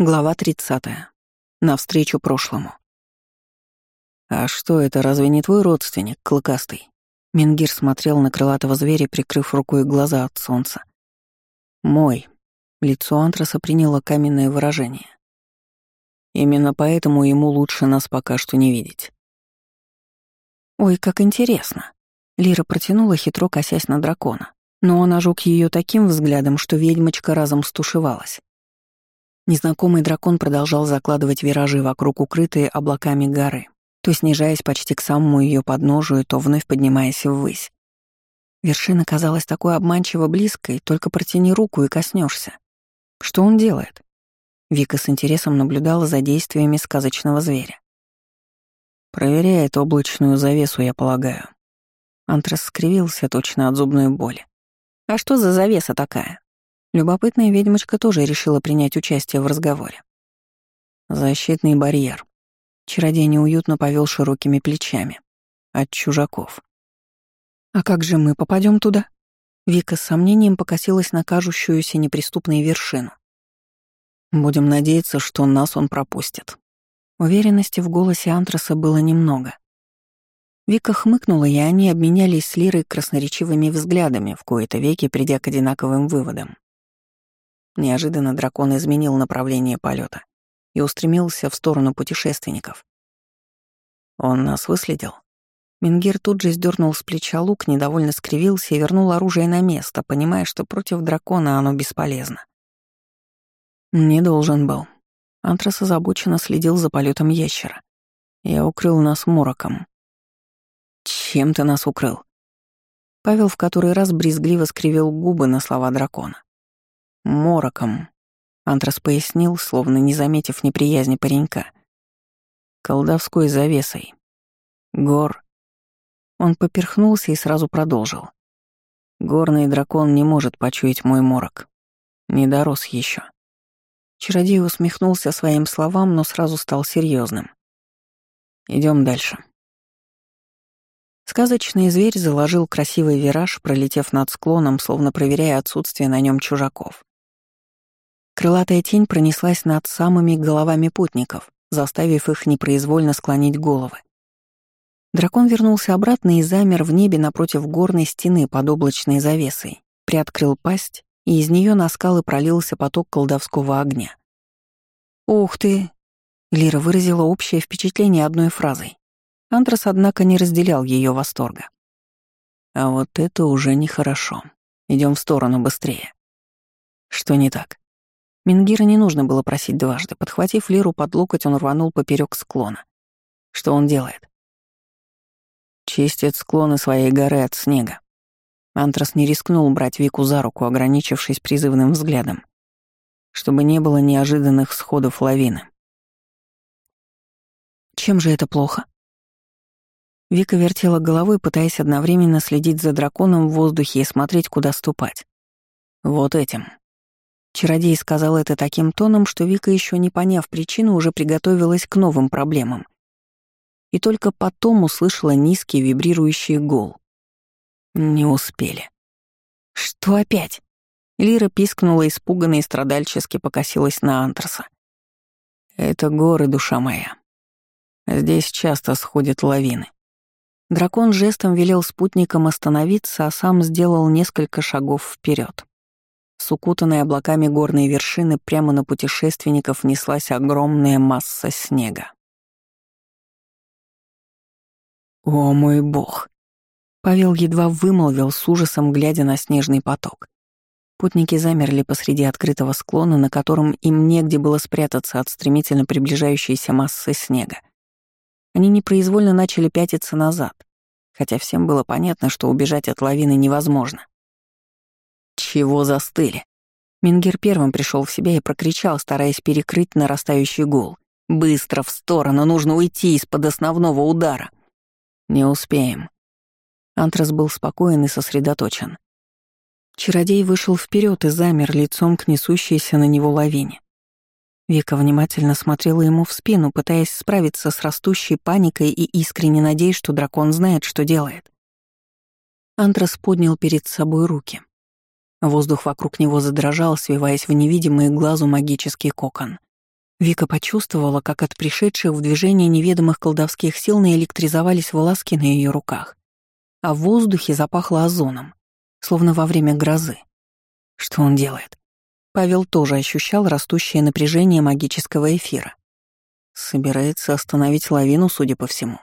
Глава 30. Навстречу прошлому. «А что это, разве не твой родственник, клыкастый?» Мингир смотрел на крылатого зверя, прикрыв рукой глаза от солнца. «Мой». Лицо Антраса приняло каменное выражение. «Именно поэтому ему лучше нас пока что не видеть». «Ой, как интересно!» Лира протянула, хитро косясь на дракона, но он ожег ее таким взглядом, что ведьмочка разом стушевалась. Незнакомый дракон продолжал закладывать виражи вокруг укрытые облаками горы, то снижаясь почти к самому ее подножию, то вновь поднимаясь ввысь. Вершина казалась такой обманчиво близкой, только протяни руку и коснешься. Что он делает? Вика с интересом наблюдала за действиями сказочного зверя. «Проверяет облачную завесу, я полагаю». Антрас скривился точно от зубной боли. «А что за завеса такая?» Любопытная ведьмочка тоже решила принять участие в разговоре. Защитный барьер. Чародей неуютно повел широкими плечами. От чужаков. «А как же мы попадем туда?» Вика с сомнением покосилась на кажущуюся неприступной вершину. «Будем надеяться, что нас он пропустит». Уверенности в голосе Антраса было немного. Вика хмыкнула, и они обменялись с Лирой красноречивыми взглядами, в кои-то веки придя к одинаковым выводам. Неожиданно дракон изменил направление полета и устремился в сторону путешественников. Он нас выследил. Мингир тут же сдернул с плеча лук, недовольно скривился и вернул оружие на место, понимая, что против дракона оно бесполезно. Не должен был. Антрас озабоченно следил за полетом ящера. Я укрыл нас мороком. Чем ты нас укрыл? Павел в который раз брезгливо скривил губы на слова дракона. Мороком. Антрас пояснил, словно не заметив неприязни паренька. Колдовской завесой. Гор. Он поперхнулся и сразу продолжил. Горный дракон не может почуять мой морок. Не дорос еще. Чародей усмехнулся своим словам, но сразу стал серьезным. Идем дальше. Сказочный зверь заложил красивый вираж, пролетев над склоном, словно проверяя отсутствие на нем чужаков. Крылатая тень пронеслась над самыми головами путников, заставив их непроизвольно склонить головы. Дракон вернулся обратно и замер в небе напротив горной стены под облачной завесой, приоткрыл пасть, и из нее на скалы пролился поток колдовского огня. «Ух ты!» — Лира выразила общее впечатление одной фразой. Антрас, однако, не разделял ее восторга. «А вот это уже нехорошо. Идем в сторону быстрее». «Что не так?» Мингира не нужно было просить дважды. Подхватив Лиру под локоть, он рванул поперек склона. Что он делает? Чистит склоны своей горы от снега. Антрас не рискнул брать Вику за руку, ограничившись призывным взглядом, чтобы не было неожиданных сходов лавины. Чем же это плохо? Вика вертела головой, пытаясь одновременно следить за драконом в воздухе и смотреть, куда ступать. Вот этим. Чародей сказал это таким тоном, что Вика, еще не поняв причину, уже приготовилась к новым проблемам. И только потом услышала низкий вибрирующий гул. Не успели. «Что опять?» Лира пискнула испуганно и страдальчески покосилась на Антраса. «Это горы, душа моя. Здесь часто сходят лавины». Дракон жестом велел спутникам остановиться, а сам сделал несколько шагов вперед. С укутанной облаками горной вершины прямо на путешественников неслась огромная масса снега. «О мой бог!» Павел едва вымолвил с ужасом, глядя на снежный поток. Путники замерли посреди открытого склона, на котором им негде было спрятаться от стремительно приближающейся массы снега. Они непроизвольно начали пятиться назад, хотя всем было понятно, что убежать от лавины невозможно. «Чего застыли?» Мингер первым пришел в себя и прокричал, стараясь перекрыть нарастающий гул. «Быстро в сторону, нужно уйти из-под основного удара!» «Не успеем». Антрас был спокоен и сосредоточен. Чародей вышел вперед и замер лицом к несущейся на него лавине. Вика внимательно смотрела ему в спину, пытаясь справиться с растущей паникой и искренне надеясь, что дракон знает, что делает. Антрас поднял перед собой руки. Воздух вокруг него задрожал, свиваясь в невидимый глазу магический кокон. Вика почувствовала, как от пришедших в движение неведомых колдовских сил наэлектризовались волоски на ее руках, а в воздухе запахло озоном, словно во время грозы. Что он делает? Павел тоже ощущал растущее напряжение магического эфира. Собирается остановить лавину, судя по всему.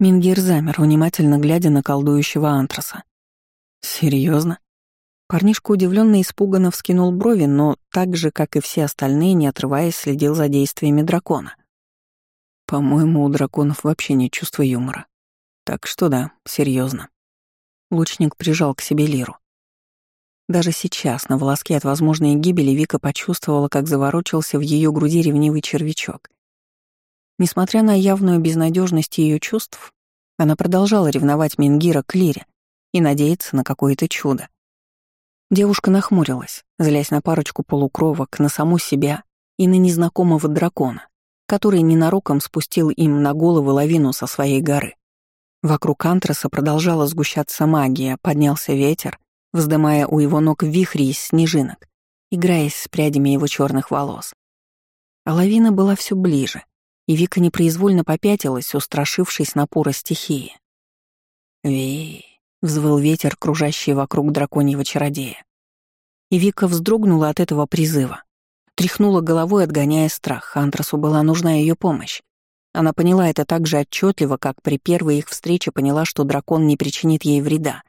Мингир замер, внимательно глядя на колдующего антраса. Серьезно? Парнишка удивленно и испуганно вскинул брови, но так же, как и все остальные, не отрываясь, следил за действиями дракона. По-моему, у драконов вообще нет чувства юмора. Так что да, серьезно. Лучник прижал к себе лиру. Даже сейчас, на волоске от возможной гибели, Вика почувствовала, как заворочился в ее груди ревнивый червячок. Несмотря на явную безнадежность ее чувств, она продолжала ревновать Мингира к Лире и надеяться на какое-то чудо. Девушка нахмурилась, злясь на парочку полукровок, на саму себя и на незнакомого дракона, который ненароком спустил им на головы лавину со своей горы. Вокруг антраса продолжала сгущаться магия, поднялся ветер, вздымая у его ног вихри из снежинок, играясь с прядями его черных волос. А лавина была все ближе, и Вика непроизвольно попятилась, устрашившись напора стихии. «Ви, взвыл ветер, кружащий вокруг драконьего чародея. И Вика вздрогнула от этого призыва. Тряхнула головой, отгоняя страх. Антрасу была нужна ее помощь. Она поняла это так же отчетливо, как при первой их встрече поняла, что дракон не причинит ей вреда.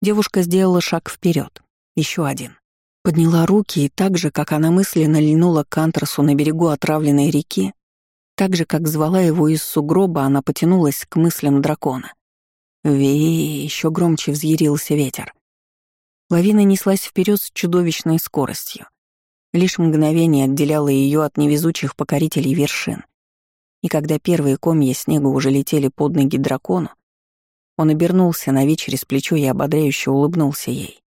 Девушка сделала шаг вперед, еще один. Подняла руки и так же, как она мысленно льнула к Антрасу на берегу отравленной реки, так же, как звала его из сугроба, она потянулась к мыслям дракона. Ви, еще громче взъярился ветер. Лавина неслась вперед с чудовищной скоростью. Лишь мгновение отделяло ее от невезучих покорителей вершин. И когда первые комья снега уже летели под ноги дракону, он обернулся на Ви через плечо и ободряюще улыбнулся ей.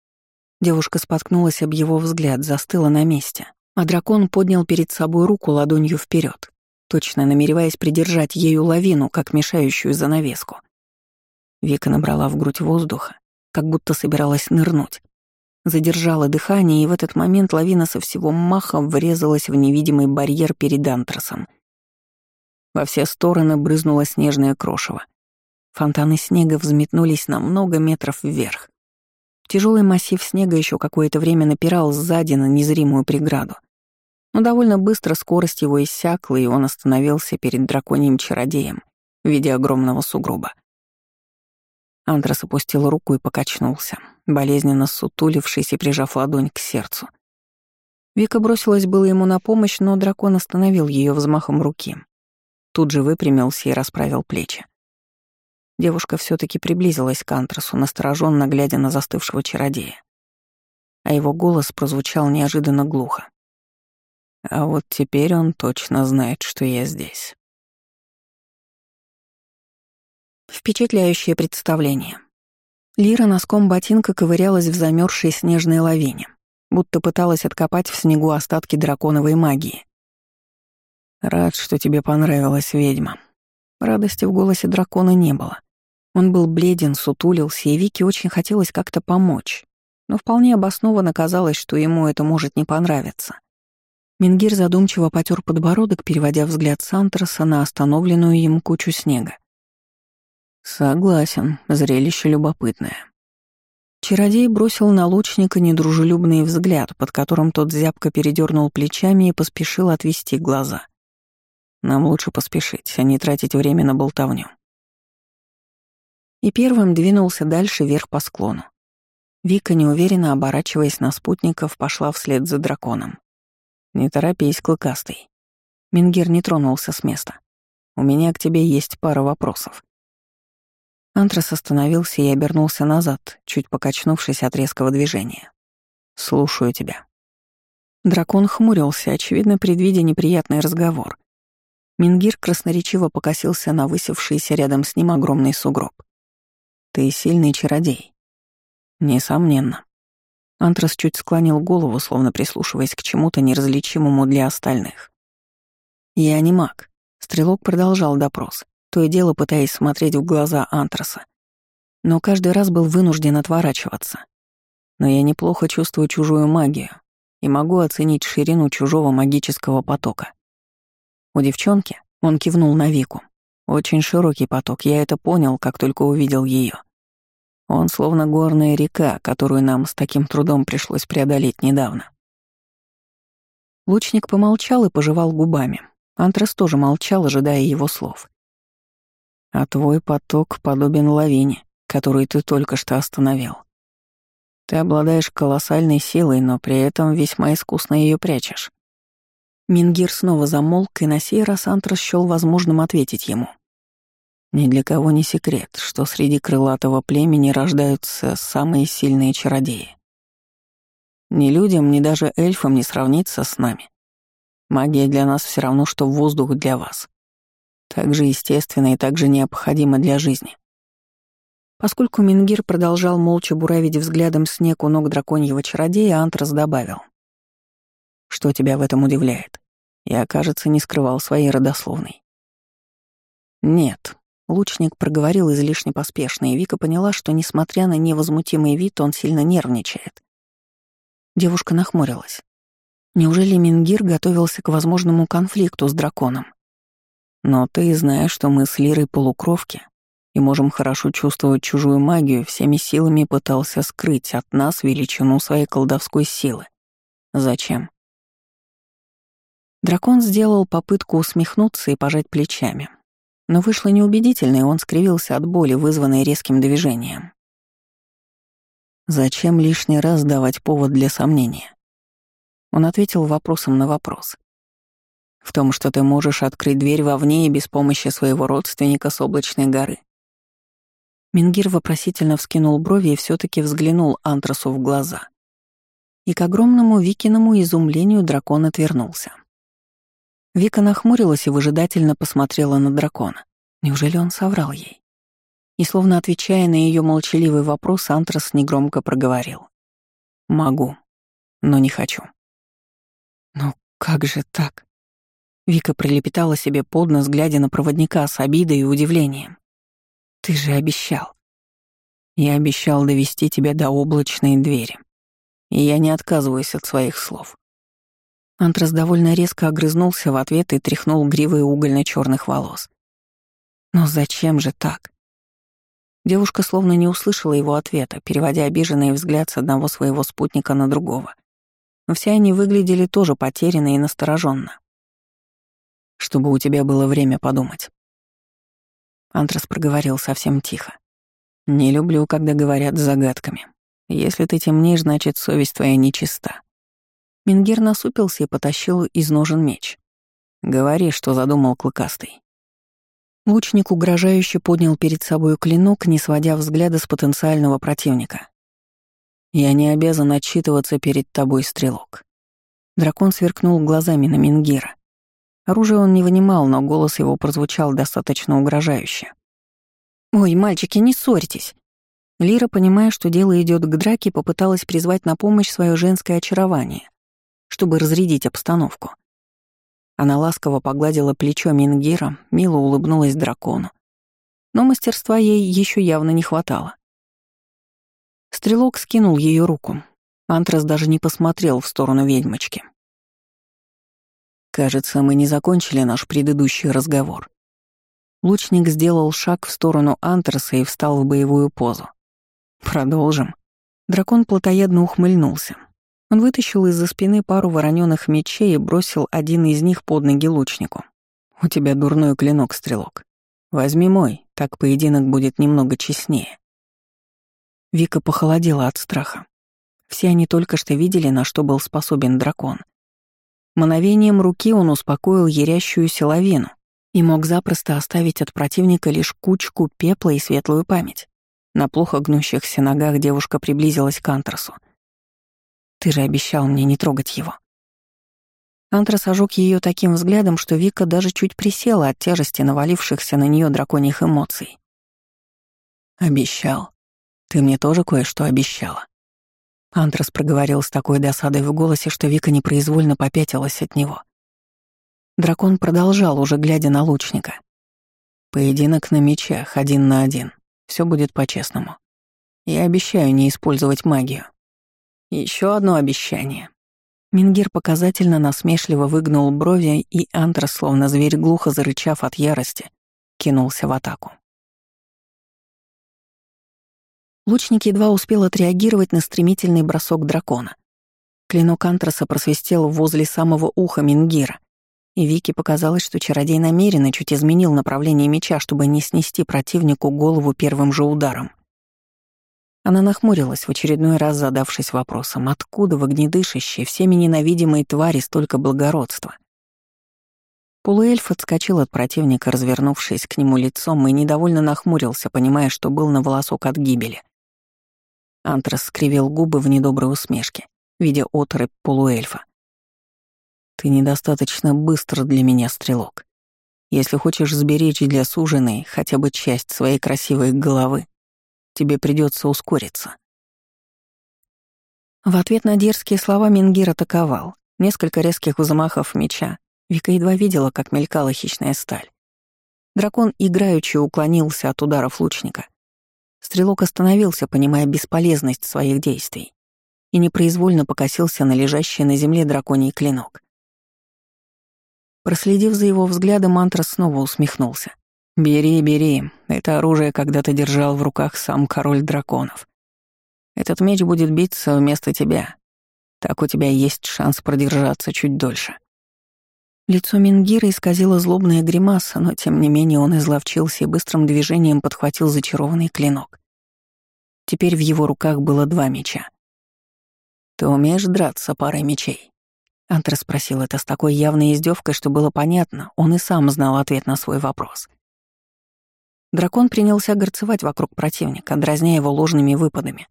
Девушка споткнулась об его взгляд, застыла на месте, а дракон поднял перед собой руку ладонью вперед, точно намереваясь придержать ею лавину, как мешающую занавеску. Вика набрала в грудь воздуха, как будто собиралась нырнуть. Задержала дыхание, и в этот момент лавина со всего маха врезалась в невидимый барьер перед антрасом. Во все стороны брызнуло снежное крошево. Фонтаны снега взметнулись на много метров вверх. Тяжелый массив снега еще какое-то время напирал сзади на незримую преграду. Но довольно быстро скорость его иссякла, и он остановился перед драконьим чародеем в виде огромного сугроба. Андрес опустил руку и покачнулся, болезненно сутулившись и прижав ладонь к сердцу. Вика бросилась было ему на помощь, но дракон остановил ее взмахом руки. Тут же выпрямился и расправил плечи. Девушка все таки приблизилась к Антрасу, настороженно глядя на застывшего чародея. А его голос прозвучал неожиданно глухо. «А вот теперь он точно знает, что я здесь». Впечатляющее представление. Лира носком ботинка ковырялась в замерзшей снежной лавине, будто пыталась откопать в снегу остатки драконовой магии. «Рад, что тебе понравилась ведьма». Радости в голосе дракона не было. Он был бледен, сутулился, и Вике очень хотелось как-то помочь, но вполне обоснованно казалось, что ему это может не понравиться. Мингир задумчиво потер подбородок, переводя взгляд Сантерса на остановленную им кучу снега. Согласен, зрелище любопытное. Чародей бросил на лучника недружелюбный взгляд, под которым тот зябко передернул плечами и поспешил отвести глаза. Нам лучше поспешить, а не тратить время на болтовню. И первым двинулся дальше вверх по склону. Вика, неуверенно оборачиваясь на спутников, пошла вслед за драконом. «Не торопись, клыкастый». Мингир не тронулся с места. «У меня к тебе есть пара вопросов». Антрас остановился и обернулся назад, чуть покачнувшись от резкого движения. «Слушаю тебя». Дракон хмурился, очевидно, предвидя неприятный разговор. Мингир красноречиво покосился на высевшийся рядом с ним огромный сугроб. «Ты сильный чародей». «Несомненно». Антрас чуть склонил голову, словно прислушиваясь к чему-то неразличимому для остальных. «Я не маг». Стрелок продолжал допрос то и дело пытаясь смотреть в глаза Антраса. Но каждый раз был вынужден отворачиваться. Но я неплохо чувствую чужую магию и могу оценить ширину чужого магического потока. У девчонки он кивнул на Вику. Очень широкий поток, я это понял, как только увидел ее. Он словно горная река, которую нам с таким трудом пришлось преодолеть недавно. Лучник помолчал и пожевал губами. Антрас тоже молчал, ожидая его слов. «А твой поток подобен лавине, которую ты только что остановил. Ты обладаешь колоссальной силой, но при этом весьма искусно ее прячешь». Мингир снова замолк, и на сей раз Антрас счёл возможным ответить ему. «Ни для кого не секрет, что среди крылатого племени рождаются самые сильные чародеи. Ни людям, ни даже эльфам не сравнится с нами. Магия для нас все равно, что воздух для вас. Так же естественно и так же необходимо для жизни. Поскольку Мингир продолжал молча буравить взглядом снег у ног драконьего чародея, Антрас добавил. «Что тебя в этом удивляет? Я, кажется, не скрывал своей родословной». «Нет», — лучник проговорил излишне поспешно, и Вика поняла, что, несмотря на невозмутимый вид, он сильно нервничает. Девушка нахмурилась. Неужели Мингир готовился к возможному конфликту с драконом? Но ты знаешь, что мы с Лирой полукровки и можем хорошо чувствовать чужую магию, всеми силами пытался скрыть от нас величину своей колдовской силы. Зачем? Дракон сделал попытку усмехнуться и пожать плечами. Но вышло неубедительно, и он скривился от боли, вызванной резким движением. Зачем лишний раз давать повод для сомнения? Он ответил вопросом на вопрос. В том, что ты можешь открыть дверь вовне и без помощи своего родственника с облачной горы. Мингир вопросительно вскинул брови и все таки взглянул Антрасу в глаза. И к огромному Викиному изумлению дракон отвернулся. Вика нахмурилась и выжидательно посмотрела на дракона. Неужели он соврал ей? И словно отвечая на ее молчаливый вопрос, Антрас негромко проговорил. «Могу, но не хочу». «Ну как же так?» Вика прилепетала себе под нос, глядя на проводника с обидой и удивлением. «Ты же обещал». «Я обещал довести тебя до облачной двери. И я не отказываюсь от своих слов». Антрас довольно резко огрызнулся в ответ и тряхнул гривой угольно черных волос. «Но зачем же так? Девушка словно не услышала его ответа, переводя обиженный взгляд с одного своего спутника на другого. Но все они выглядели тоже потерянно и настороженно. «Чтобы у тебя было время подумать». Антрас проговорил совсем тихо. «Не люблю, когда говорят загадками. Если ты темнеешь, значит, совесть твоя нечиста». Мингир насупился и потащил из ножен меч. «Говори, что задумал Клыкастый». Лучник угрожающе поднял перед собой клинок, не сводя взгляда с потенциального противника. «Я не обязан отчитываться перед тобой, стрелок». Дракон сверкнул глазами на Мингира. Оружие он не вынимал, но голос его прозвучал достаточно угрожающе. «Ой, мальчики, не ссорьтесь!» Лира, понимая, что дело идет к драке, попыталась призвать на помощь свое женское очарование, чтобы разрядить обстановку. Она ласково погладила плечо Мингира, мило улыбнулась дракону. Но мастерства ей еще явно не хватало. Стрелок скинул ее руку. Антрас даже не посмотрел в сторону ведьмочки. «Кажется, мы не закончили наш предыдущий разговор». Лучник сделал шаг в сторону Антраса и встал в боевую позу. «Продолжим». Дракон плотоядно ухмыльнулся. Он вытащил из-за спины пару вороненых мечей и бросил один из них под ноги лучнику. «У тебя дурной клинок, стрелок. Возьми мой, так поединок будет немного честнее». Вика похолодела от страха. Все они только что видели, на что был способен дракон. Мановением руки он успокоил ярящуюся лавину и мог запросто оставить от противника лишь кучку пепла и светлую память. На плохо гнущихся ногах девушка приблизилась к Антрасу — ты же обещал мне не трогать его. Антрас ожег ее таким взглядом, что Вика даже чуть присела от тяжести навалившихся на нее драконьих эмоций. «Обещал. Ты мне тоже кое-что обещала». Антрас проговорил с такой досадой в голосе, что Вика непроизвольно попятилась от него. Дракон продолжал, уже глядя на лучника. «Поединок на мечах, один на один. Все будет по-честному. Я обещаю не использовать магию. Еще одно обещание. Мингир показательно насмешливо выгнул брови, и Антрас, словно зверь глухо зарычав от ярости, кинулся в атаку. Лучник едва успел отреагировать на стремительный бросок дракона. Клинок Антраса просвистел возле самого уха Мингира, и Вике показалось, что чародей намеренно чуть изменил направление меча, чтобы не снести противнику голову первым же ударом. Она нахмурилась в очередной раз, задавшись вопросом, откуда в огнедышащей, всеми ненавидимой твари столько благородства. Полуэльф отскочил от противника, развернувшись к нему лицом, и недовольно нахмурился, понимая, что был на волосок от гибели. Антрас скривил губы в недоброй усмешке, видя отрыв полуэльфа. «Ты недостаточно быстро для меня, стрелок. Если хочешь сберечь для суженой хотя бы часть своей красивой головы, тебе придется ускориться». В ответ на дерзкие слова Мингир атаковал. Несколько резких взмахов меча. Вика едва видела, как мелькала хищная сталь. Дракон играючи уклонился от ударов лучника. Стрелок остановился, понимая бесполезность своих действий, и непроизвольно покосился на лежащий на земле драконий клинок. Проследив за его взглядом, Мантрас снова усмехнулся. «Бери, бери. Это оружие когда-то держал в руках сам король драконов. Этот меч будет биться вместо тебя. Так у тебя есть шанс продержаться чуть дольше». Лицо Мингира исказило злобная гримаса, но тем не менее он изловчился и быстрым движением подхватил зачарованный клинок. Теперь в его руках было два меча. «Ты умеешь драться парой мечей?» Антер спросил это с такой явной издевкой, что было понятно, он и сам знал ответ на свой вопрос. Дракон принялся горцевать вокруг противника, дразня его ложными выпадами.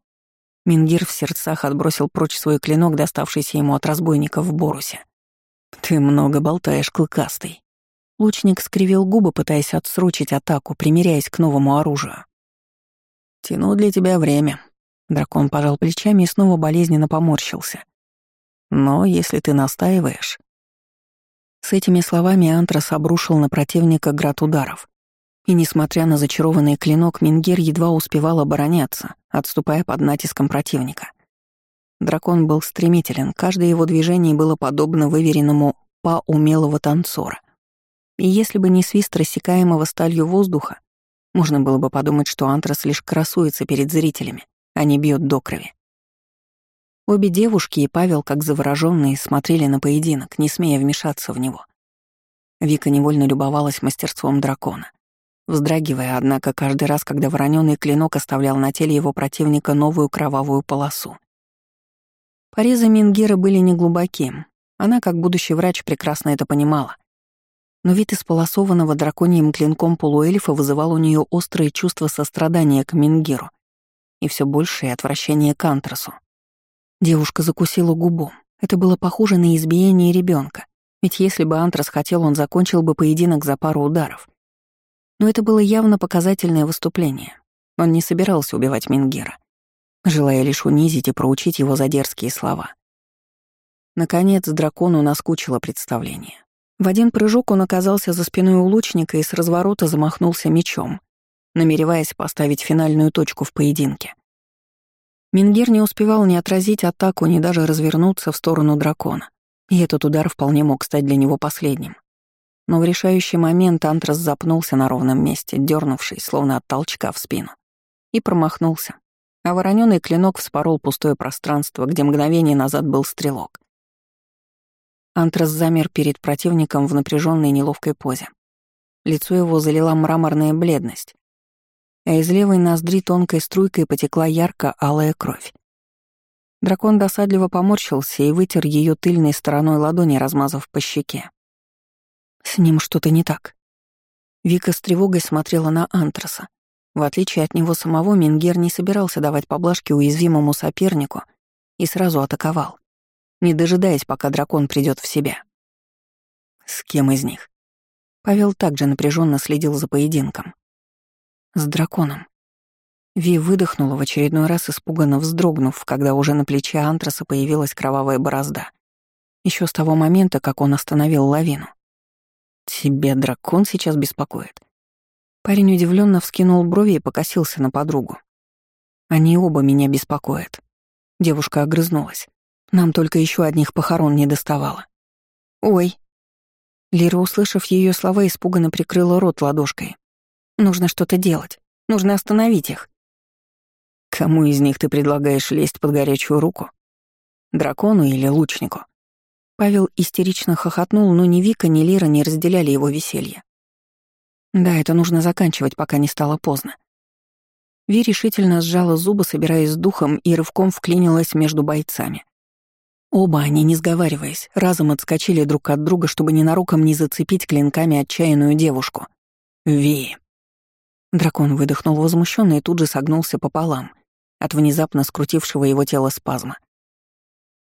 Мингир в сердцах отбросил прочь свой клинок, доставшийся ему от разбойника в Борусе. «Ты много болтаешь, клыкастый». Лучник скривил губы, пытаясь отсрочить атаку, примиряясь к новому оружию. «Тяну для тебя время». Дракон пожал плечами и снова болезненно поморщился. «Но если ты настаиваешь...» С этими словами Антрас обрушил на противника град ударов. И, несмотря на зачарованный клинок, Мингер едва успевал обороняться, отступая под натиском противника. Дракон был стремителен, каждое его движение было подобно выверенному па умелого танцора. И если бы не свист рассекаемого сталью воздуха, можно было бы подумать, что Антрас лишь красуется перед зрителями, а не бьет до крови. Обе девушки и Павел, как завороженные, смотрели на поединок, не смея вмешаться в него. Вика невольно любовалась мастерством дракона, вздрагивая, однако, каждый раз, когда воронёный клинок оставлял на теле его противника новую кровавую полосу. Порезы Мингера были неглубоки. Она, как будущий врач, прекрасно это понимала. Но вид исполосованного драконьим клинком полуэльфа вызывал у нее острые чувства сострадания к Мингеру и все большее отвращение к Антрасу. Девушка закусила губу. Это было похоже на избиение ребенка, ведь если бы Антрас хотел, он закончил бы поединок за пару ударов. Но это было явно показательное выступление. Он не собирался убивать Мингера желая лишь унизить и проучить его за дерзкие слова. Наконец, дракону наскучило представление. В один прыжок он оказался за спиной у лучника и с разворота замахнулся мечом, намереваясь поставить финальную точку в поединке. Мингер не успевал ни отразить атаку, ни даже развернуться в сторону дракона, и этот удар вполне мог стать для него последним. Но в решающий момент Антрас запнулся на ровном месте, дернувшись, словно от толчка в спину, и промахнулся, а воронёный клинок вспорол пустое пространство, где мгновение назад был стрелок. Антрас замер перед противником в напряженной неловкой позе. Лицо его залила мраморная бледность, а из левой ноздри тонкой струйкой потекла ярко-алая кровь. Дракон досадливо поморщился и вытер ее тыльной стороной ладони, размазав по щеке. С ним что-то не так. Вика с тревогой смотрела на Антраса, в отличие от него самого, Мингер не собирался давать поблажки уязвимому сопернику и сразу атаковал, не дожидаясь, пока дракон придет в себя. С кем из них? Павел также напряженно следил за поединком. С драконом. Ви выдохнула в очередной раз, испуганно вздрогнув, когда уже на плече Антраса появилась кровавая борозда. Еще с того момента, как он остановил лавину. «Тебе дракон сейчас беспокоит?» Парень удивленно вскинул брови и покосился на подругу. «Они оба меня беспокоят». Девушка огрызнулась. Нам только еще одних похорон не доставало. Ой. Лира, услышав ее слова, испуганно прикрыла рот ладошкой. Нужно что-то делать. Нужно остановить их. Кому из них ты предлагаешь лезть под горячую руку? Дракону или лучнику? Павел истерично хохотнул, но ни Вика, ни Лира не разделяли его веселье. Да, это нужно заканчивать, пока не стало поздно. Ви решительно сжала зубы, собираясь с духом, и рывком вклинилась между бойцами. Оба они, не сговариваясь, разом отскочили друг от друга, чтобы ненароком не зацепить клинками отчаянную девушку. «Ви!» Дракон выдохнул возмущенно и тут же согнулся пополам от внезапно скрутившего его тело спазма.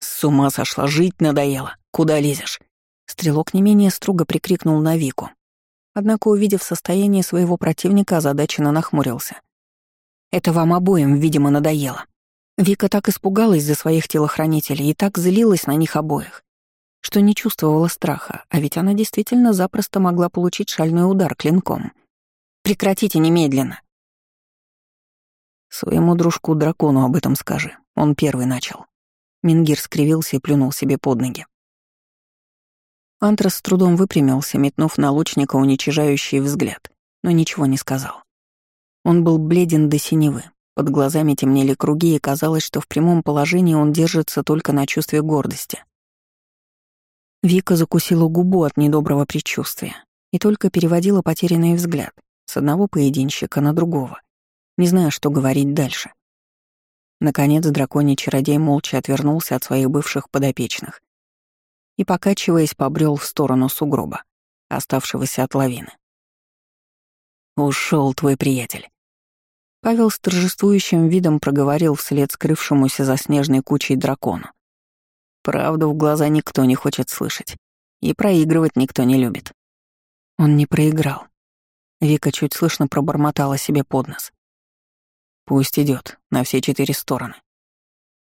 «С ума сошла, жить надоело! Куда лезешь?» Стрелок не менее строго прикрикнул на Вику. Однако, увидев состояние своего противника, озадаченно нахмурился. «Это вам обоим, видимо, надоело». Вика так испугалась за своих телохранителей и так злилась на них обоих, что не чувствовала страха, а ведь она действительно запросто могла получить шальной удар клинком. «Прекратите немедленно!» «Своему дружку-дракону об этом скажи, он первый начал». Мингир скривился и плюнул себе под ноги. Антрас с трудом выпрямился, метнув на лучника уничижающий взгляд, но ничего не сказал. Он был бледен до синевы, под глазами темнели круги, и казалось, что в прямом положении он держится только на чувстве гордости. Вика закусила губу от недоброго предчувствия и только переводила потерянный взгляд с одного поединщика на другого, не зная, что говорить дальше. Наконец драконий чародей молча отвернулся от своих бывших подопечных и, покачиваясь, побрел в сторону сугроба, оставшегося от лавины. Ушел твой приятель. Павел с торжествующим видом проговорил вслед скрывшемуся за снежной кучей дракону. Правду в глаза никто не хочет слышать. И проигрывать никто не любит. Он не проиграл. Вика чуть слышно пробормотала себе под нос. Пусть идет на все четыре стороны.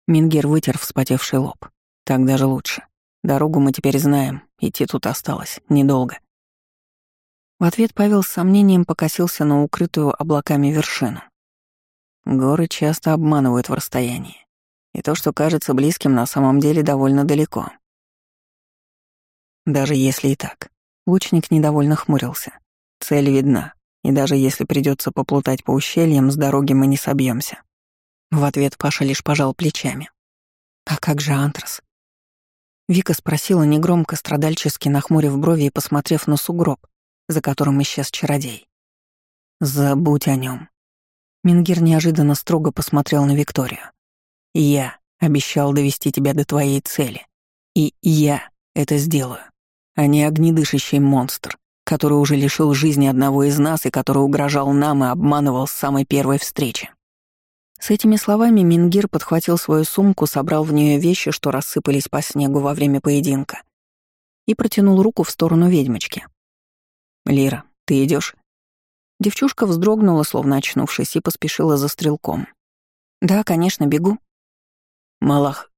Мингер вытер вспотевший лоб. Так даже лучше. Дорогу мы теперь знаем, идти тут осталось недолго. В ответ Павел с сомнением покосился на укрытую облаками вершину. Горы часто обманывают в расстоянии. И то, что кажется близким, на самом деле довольно далеко. Даже если и так. Лучник недовольно хмурился. Цель видна, и даже если придется поплутать по ущельям, с дороги мы не собьемся. В ответ Паша лишь пожал плечами. «А как же Антрас?» Вика спросила негромко, страдальчески нахмурив брови и посмотрев на сугроб, за которым исчез чародей. «Забудь о нем. Мингир неожиданно строго посмотрел на Викторию. «Я обещал довести тебя до твоей цели. И я это сделаю, а не огнедышащий монстр, который уже лишил жизни одного из нас и который угрожал нам и обманывал с самой первой встречи». С этими словами Мингир подхватил свою сумку, собрал в нее вещи, что рассыпались по снегу во время поединка, и протянул руку в сторону ведьмочки. «Лира, ты идешь? Девчушка вздрогнула, словно очнувшись, и поспешила за стрелком. «Да, конечно, бегу». «Малах».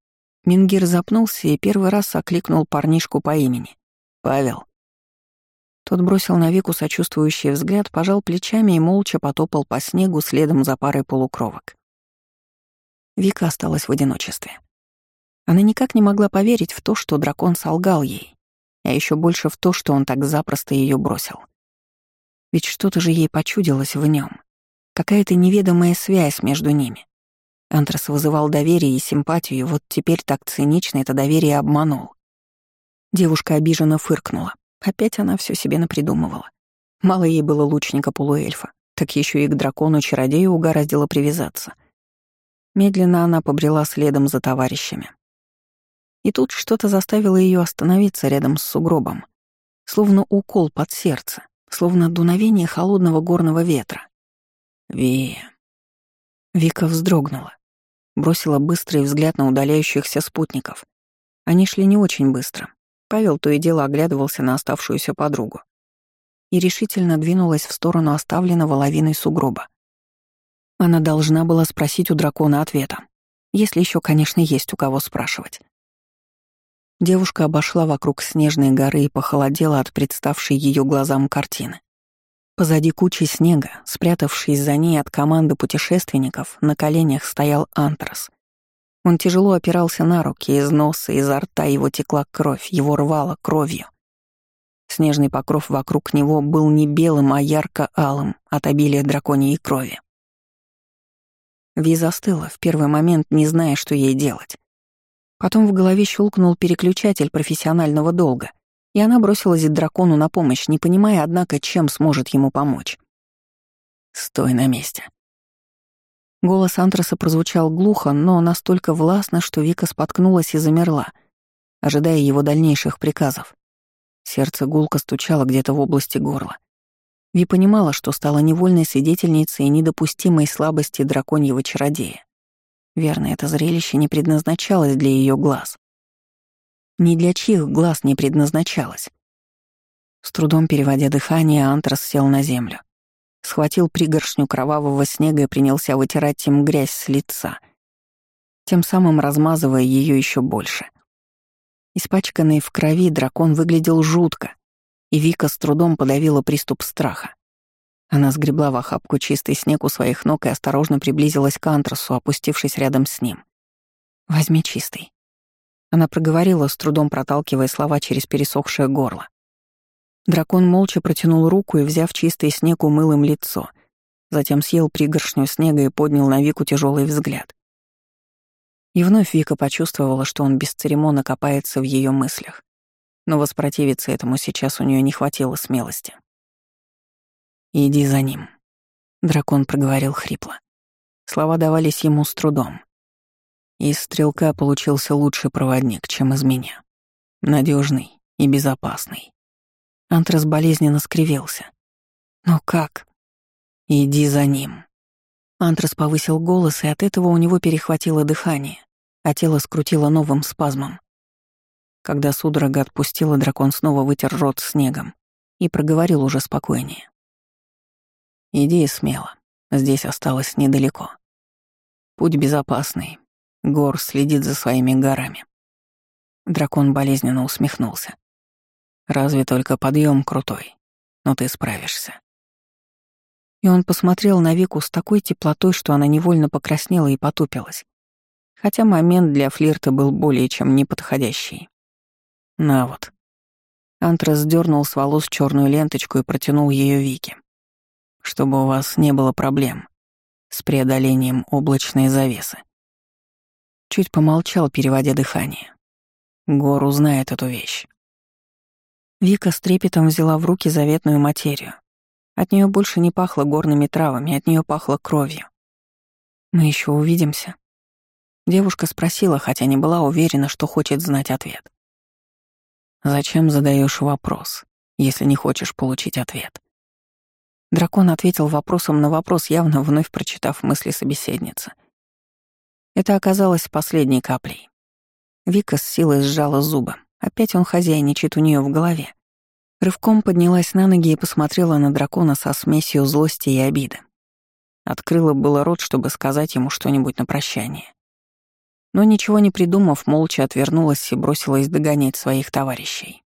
Мингир запнулся и первый раз окликнул парнишку по имени. «Павел». Тот бросил на Вику сочувствующий взгляд, пожал плечами и молча потопал по снегу следом за парой полукровок. Вика осталась в одиночестве. Она никак не могла поверить в то, что дракон солгал ей, а еще больше в то, что он так запросто ее бросил. Ведь что-то же ей почудилось в нем, какая-то неведомая связь между ними. Антрас вызывал доверие и симпатию, и вот теперь так цинично это доверие обманул. Девушка обиженно фыркнула. Опять она все себе напридумывала. Мало ей было лучника-полуэльфа, так еще и к дракону-чародею угораздило привязаться. Медленно она побрела следом за товарищами. И тут что-то заставило ее остановиться рядом с сугробом, словно укол под сердце, словно дуновение холодного горного ветра. Ви. Вика вздрогнула, бросила быстрый взгляд на удаляющихся спутников. Они шли не очень быстро. Павел то и дело оглядывался на оставшуюся подругу и решительно двинулась в сторону оставленного лавиной сугроба. Она должна была спросить у дракона ответа. Если еще, конечно, есть у кого спрашивать. Девушка обошла вокруг снежной горы и похолодела от представшей ее глазам картины. Позади кучи снега, спрятавшись за ней от команды путешественников, на коленях стоял антрас. Он тяжело опирался на руки, из носа, изо рта его текла кровь, его рвало кровью. Снежный покров вокруг него был не белым, а ярко-алым от обилия драконьей крови. Ви застыла, в первый момент не зная, что ей делать. Потом в голове щелкнул переключатель профессионального долга, и она бросилась дракону на помощь, не понимая, однако, чем сможет ему помочь. «Стой на месте», Голос Антраса прозвучал глухо, но настолько властно, что Вика споткнулась и замерла, ожидая его дальнейших приказов. Сердце гулко стучало где-то в области горла. Ви понимала, что стала невольной свидетельницей недопустимой слабости драконьего чародея. Верно, это зрелище не предназначалось для ее глаз. Ни для чьих глаз не предназначалось. С трудом переводя дыхание, Антрас сел на землю схватил пригоршню кровавого снега и принялся вытирать им грязь с лица, тем самым размазывая ее еще больше. Испачканный в крови дракон выглядел жутко, и Вика с трудом подавила приступ страха. Она сгребла в охапку чистый снег у своих ног и осторожно приблизилась к Антрасу, опустившись рядом с ним. «Возьми чистый». Она проговорила, с трудом проталкивая слова через пересохшее горло. Дракон молча протянул руку и, взяв чистый снег, умыл им лицо. Затем съел пригоршню снега и поднял на Вику тяжелый взгляд. И вновь Вика почувствовала, что он бесцеремонно копается в ее мыслях. Но воспротивиться этому сейчас у нее не хватило смелости. «Иди за ним», — дракон проговорил хрипло. Слова давались ему с трудом. Из стрелка получился лучший проводник, чем из меня. надежный и безопасный. Антрас болезненно скривился. «Но как?» «Иди за ним». Антрас повысил голос, и от этого у него перехватило дыхание, а тело скрутило новым спазмом. Когда судорога отпустила, дракон снова вытер рот снегом и проговорил уже спокойнее. «Иди смело, здесь осталось недалеко. Путь безопасный, Гор следит за своими горами». Дракон болезненно усмехнулся. Разве только подъем крутой, но ты справишься. И он посмотрел на Вику с такой теплотой, что она невольно покраснела и потупилась. Хотя момент для флирта был более чем неподходящий. На вот. Антрас сдернул с волос черную ленточку и протянул ее Вике. Чтобы у вас не было проблем с преодолением облачной завесы. Чуть помолчал, переводя дыхание. Гор узнает эту вещь. Вика с трепетом взяла в руки заветную материю. От нее больше не пахло горными травами, от нее пахло кровью. «Мы еще увидимся?» Девушка спросила, хотя не была уверена, что хочет знать ответ. «Зачем задаешь вопрос, если не хочешь получить ответ?» Дракон ответил вопросом на вопрос, явно вновь прочитав мысли собеседницы. Это оказалось последней каплей. Вика с силой сжала зубы, Опять он хозяйничает у нее в голове. Рывком поднялась на ноги и посмотрела на дракона со смесью злости и обиды. Открыла было рот, чтобы сказать ему что-нибудь на прощание. Но ничего не придумав, молча отвернулась и бросилась догонять своих товарищей.